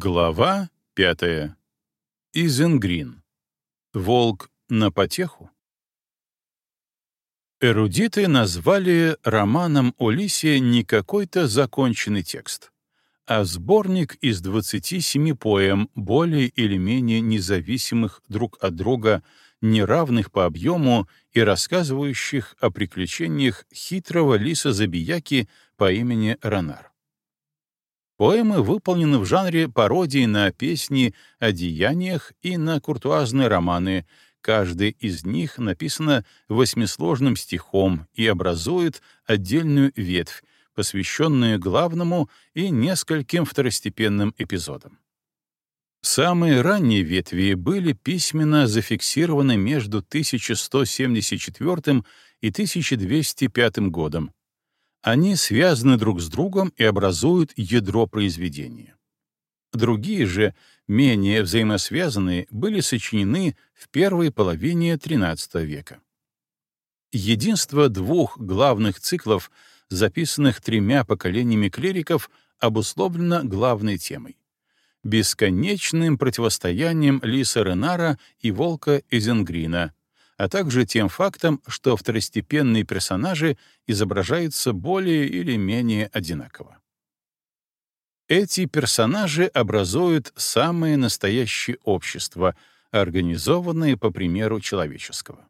Глава пятая. Изенгрин. Волк на потеху. Эрудиты назвали романом Олисе не какой-то законченный текст, а сборник из 27 поэм, более или менее независимых друг от друга, неравных по объему и рассказывающих о приключениях хитрого лиса-забияки по имени Ронар. Поэмы выполнены в жанре пародии на песни о деяниях и на куртуазные романы. Каждый из них написано восьмисложным стихом и образует отдельную ветвь, посвященную главному и нескольким второстепенным эпизодам. Самые ранние ветви были письменно зафиксированы между 1174 и 1205 годом, они связаны друг с другом и образуют ядро произведения. Другие же, менее взаимосвязанные, были сочинены в первой половине XIII века. Единство двух главных циклов, записанных тремя поколениями клириков, обусловлено главной темой — бесконечным противостоянием Лиса Ренара и Волка Эзенгрина — а также тем фактом, что второстепенные персонажи изображаются более или менее одинаково. Эти персонажи образуют самое настоящее общество, организованное по примеру человеческого.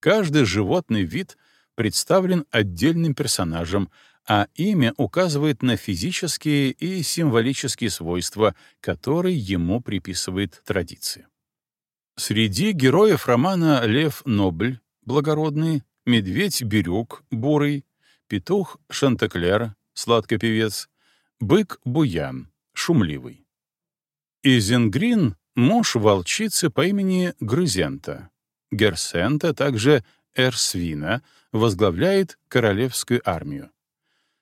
Каждый животный вид представлен отдельным персонажем, а имя указывает на физические и символические свойства, которые ему приписывает традиция. Среди героев романа Лев Нобль, благородный, Медведь Бирюк, бурый, Петух Шантеклер, сладкий певец, Бык Буян, шумливый. Изенгрин — муж волчицы по имени Грызента. Герсента, также Эрсвина, возглавляет королевскую армию.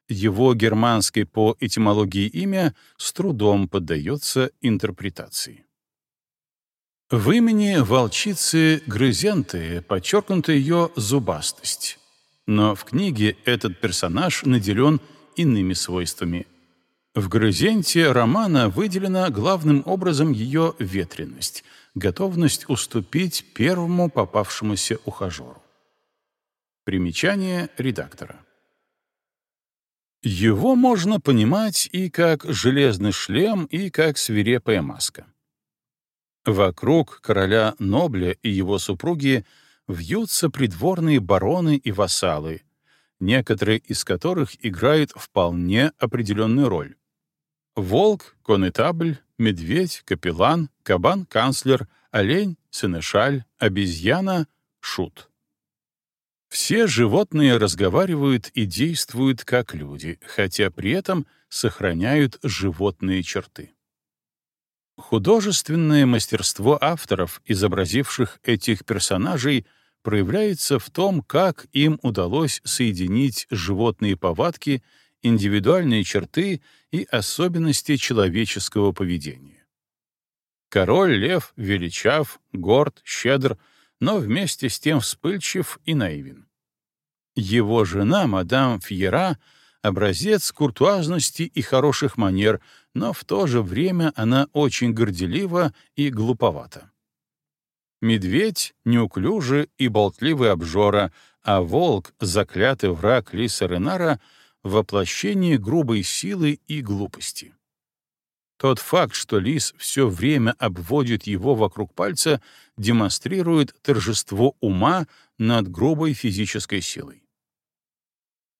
Его германское по этимологии имя с трудом поддается интерпретации. В имени волчицы Грызенты подчеркнута ее зубастость. Но в книге этот персонаж наделен иными свойствами. В Грызенте романа выделена главным образом ее ветренность, готовность уступить первому попавшемуся ухажеру. Примечание редактора. Его можно понимать и как железный шлем, и как свирепая маска. Вокруг короля Нобля и его супруги вьются придворные бароны и вассалы, некоторые из которых играют вполне определенную роль. Волк — конетабль, медведь — капеллан, кабан — канцлер, олень — сенешаль, обезьяна — шут. Все животные разговаривают и действуют как люди, хотя при этом сохраняют животные черты. Художественное мастерство авторов, изобразивших этих персонажей, проявляется в том, как им удалось соединить животные повадки, индивидуальные черты и особенности человеческого поведения. Король лев величав, горд, щедр, но вместе с тем вспыльчив и наивен. Его жена, мадам Фьера, — образец куртуазности и хороших манер, но в то же время она очень горделива и глуповата. Медведь — неуклюже и болтливый обжора, а волк, заклятый враг лиса Ренара, воплощение грубой силы и глупости. Тот факт, что лис все время обводит его вокруг пальца, демонстрирует торжество ума над грубой физической силой.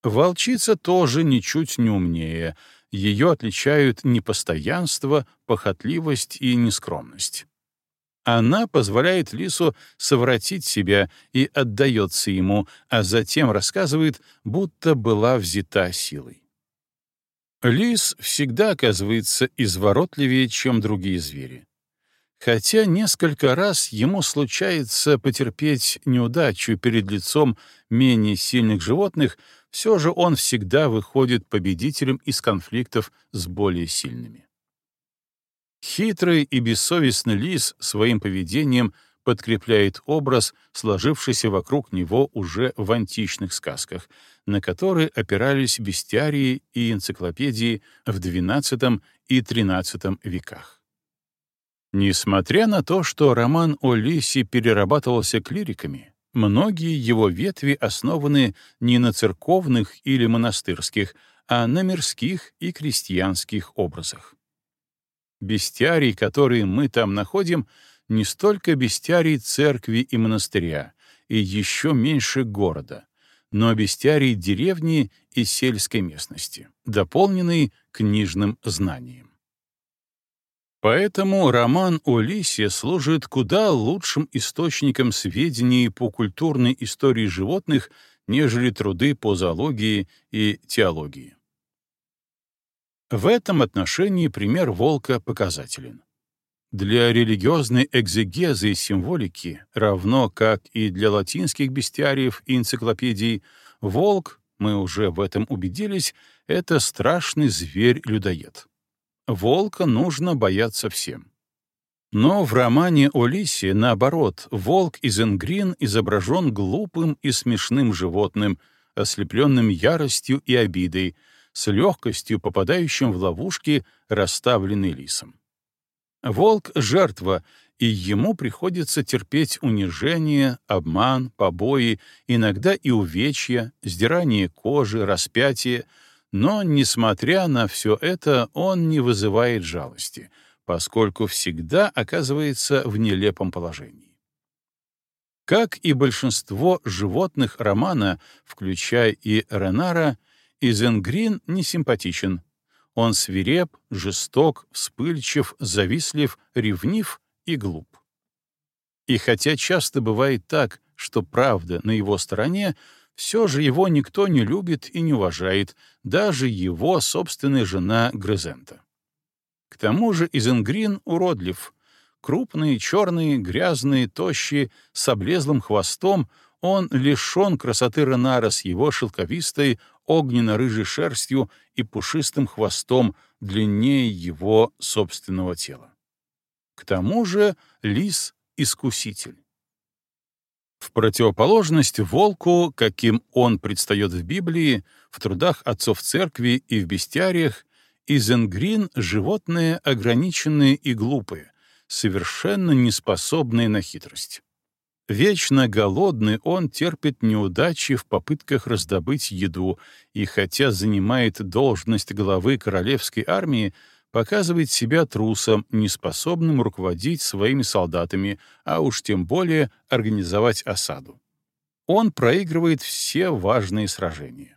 Волчица тоже ничуть не умнее. Ее отличают непостоянство, похотливость и нескромность. Она позволяет лису совратить себя и отдается ему, а затем рассказывает, будто была взята силой. Лис всегда оказывается изворотливее, чем другие звери. Хотя несколько раз ему случается потерпеть неудачу перед лицом менее сильных животных — все же он всегда выходит победителем из конфликтов с более сильными. Хитрый и бессовестный лис своим поведением подкрепляет образ, сложившийся вокруг него уже в античных сказках, на которые опирались бестиарии и энциклопедии в XII и XIII веках. Несмотря на то, что роман о лисе перерабатывался клириками, Многие его ветви основаны не на церковных или монастырских, а на мирских и крестьянских образах. Бестиарий, которые мы там находим, не столько бестиарий церкви и монастыря, и еще меньше города, но бестиарий деревни и сельской местности, дополненный книжным знанием. Поэтому роман о Лисе служит куда лучшим источником сведений по культурной истории животных, нежели труды по зоологии и теологии. В этом отношении пример волка показателен. Для религиозной экзегезы и символики, равно как и для латинских бестиариев и энциклопедий, волк, мы уже в этом убедились, это страшный зверь-людоед. Волка нужно бояться всем. Но в романе о лисе наоборот, волк из Энгрин изображен глупым и смешным животным, ослепленным яростью и обидой, с легкостью попадающим в ловушки, расставленные лисом. Волк — жертва, и ему приходится терпеть унижение, обман, побои, иногда и увечья, сдирание кожи, распятие — но, несмотря на все это, он не вызывает жалости, поскольку всегда оказывается в нелепом положении. Как и большинство животных романа, включая и Ренара, Изенгрин не симпатичен. Он свиреп, жесток, вспыльчив, завистлив, ревнив и глуп. И хотя часто бывает так, что правда на его стороне, все же его никто не любит и не уважает, даже его собственная жена Грызента. К тому же Изенгрин уродлив. Крупный, черный, грязный, тощий, с облезлым хвостом, он лишен красоты Ренара с его шелковистой, огненно-рыжей шерстью и пушистым хвостом длиннее его собственного тела. К тому же лис — искуситель. В противоположность волку, каким он предстает в Библии, в трудах отцов церкви и в бестиариях, Изенгрин — животные ограниченные и глупые, совершенно неспособные на хитрость. Вечно голодный он терпит неудачи в попытках раздобыть еду, и хотя занимает должность главы королевской армии, показывает себя трусом, неспособным руководить своими солдатами, а уж тем более организовать осаду. Он проигрывает все важные сражения.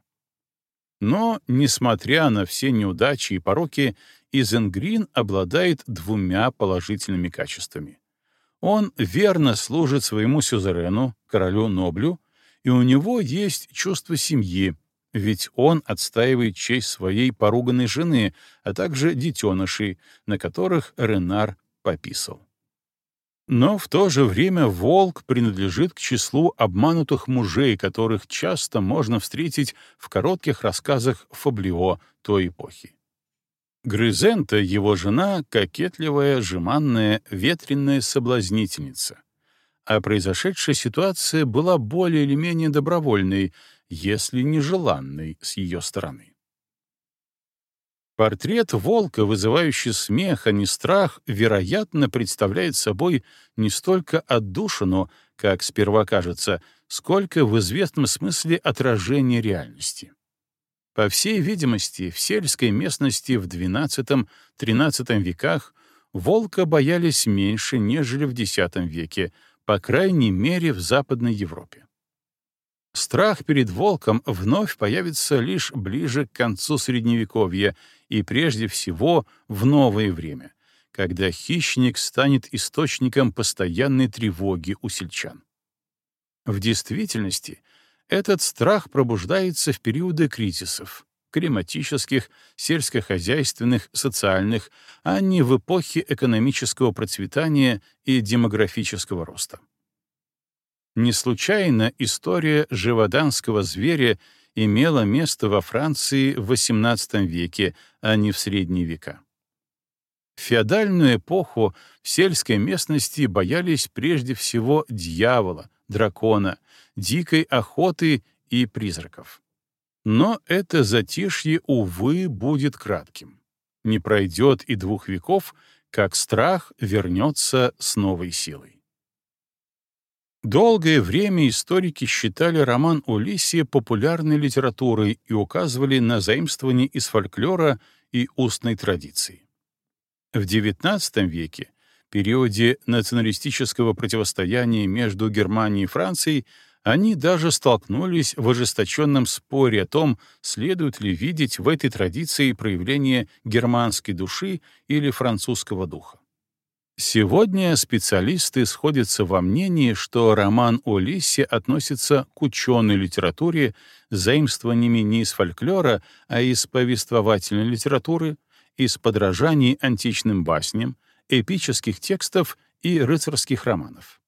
Но, несмотря на все неудачи и пороки, Изенгрин обладает двумя положительными качествами. Он верно служит своему сюзерену, королю Ноблю, и у него есть чувство семьи, ведь он отстаивает честь своей поруганной жены, а также детенышей, на которых Ренар пописал. Но в то же время волк принадлежит к числу обманутых мужей, которых часто можно встретить в коротких рассказах Фаблио той эпохи. Грызента — его жена — кокетливая, жеманная, ветреная соблазнительница. А произошедшая ситуация была более или менее добровольной — если нежеланной с ее стороны. Портрет волка, вызывающий смех, а не страх, вероятно, представляет собой не столько отдушину, как сперва кажется, сколько в известном смысле отражение реальности. По всей видимости, в сельской местности в XII-XIII веках волка боялись меньше, нежели в X веке, по крайней мере в Западной Европе. Страх перед волком вновь появится лишь ближе к концу Средневековья и прежде всего в новое время, когда хищник станет источником постоянной тревоги у сельчан. В действительности этот страх пробуждается в периоды кризисов — климатических, сельскохозяйственных, социальных, а не в эпохе экономического процветания и демографического роста. Не случайно история живоданского зверя имела место во Франции в XVIII веке, а не в средние века. В феодальную эпоху в сельской местности боялись прежде всего дьявола, дракона, дикой охоты и призраков. Но это затишье, увы, будет кратким. Не пройдет и двух веков, как страх вернется с новой силой. Долгое время историки считали роман Улиссия популярной литературой и указывали на заимствование из фольклора и устной традиции. В XIX веке, периоде националистического противостояния между Германией и Францией, они даже столкнулись в ожесточенном споре о том, следует ли видеть в этой традиции проявление германской души или французского духа. Сегодня специалисты сходятся во мнении, что роман о Лисе относится к ученой литературе с заимствованиями не из фольклора, а из повествовательной литературы, из подражаний античным басням, эпических текстов и рыцарских романов.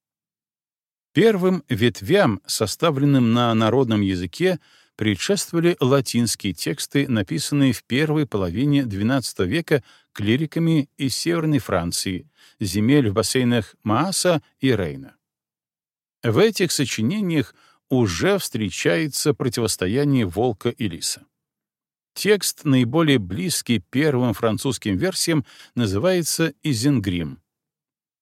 Первым ветвям, составленным на народном языке, предшествовали латинские тексты, написанные в первой половине XII века клириками из Северной Франции, земель в бассейнах Мааса и Рейна. В этих сочинениях уже встречается противостояние волка и лиса. Текст, наиболее близкий первым французским версиям, называется «Изенгрим».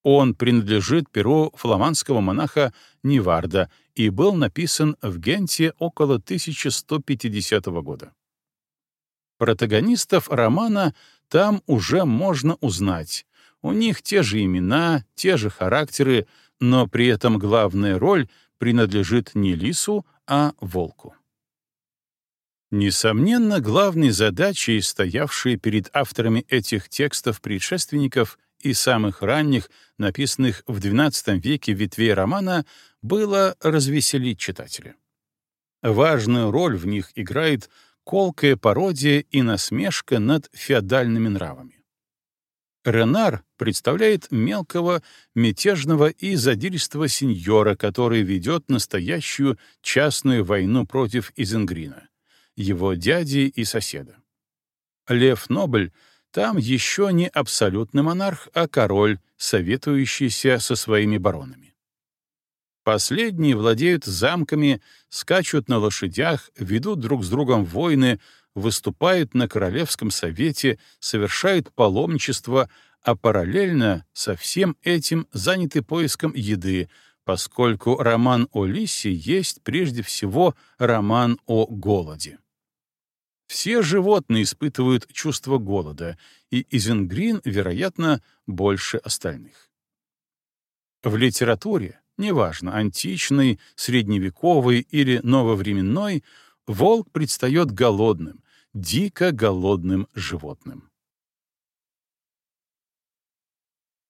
Он принадлежит перу фламандского монаха Неварда и был написан в Генте около 1150 года. Протагонистов романа там уже можно узнать. У них те же имена, те же характеры, но при этом главная роль принадлежит не лису, а волку. Несомненно, главной задачей, стоявшей перед авторами этих текстов предшественников, и самых ранних, написанных в XII веке ветвей романа, было развеселить читателя. Важную роль в них играет колкая пародия и насмешка над феодальными нравами. Ренар представляет мелкого, мятежного и задиристого сеньора, который ведет настоящую частную войну против Изенгрина, его дяди и соседа. Лев Нобель — там еще не абсолютный монарх, а король, советующийся со своими баронами. Последние владеют замками, скачут на лошадях, ведут друг с другом войны, выступают на Королевском совете, совершают паломничество, а параллельно со всем этим заняты поиском еды, поскольку роман о лисе есть прежде всего роман о голоде. Все животные испытывают чувство голода, и Изенгрин, вероятно, больше остальных. В литературе, неважно, античной, средневековой или нововременной, волк предстает голодным, дико голодным животным.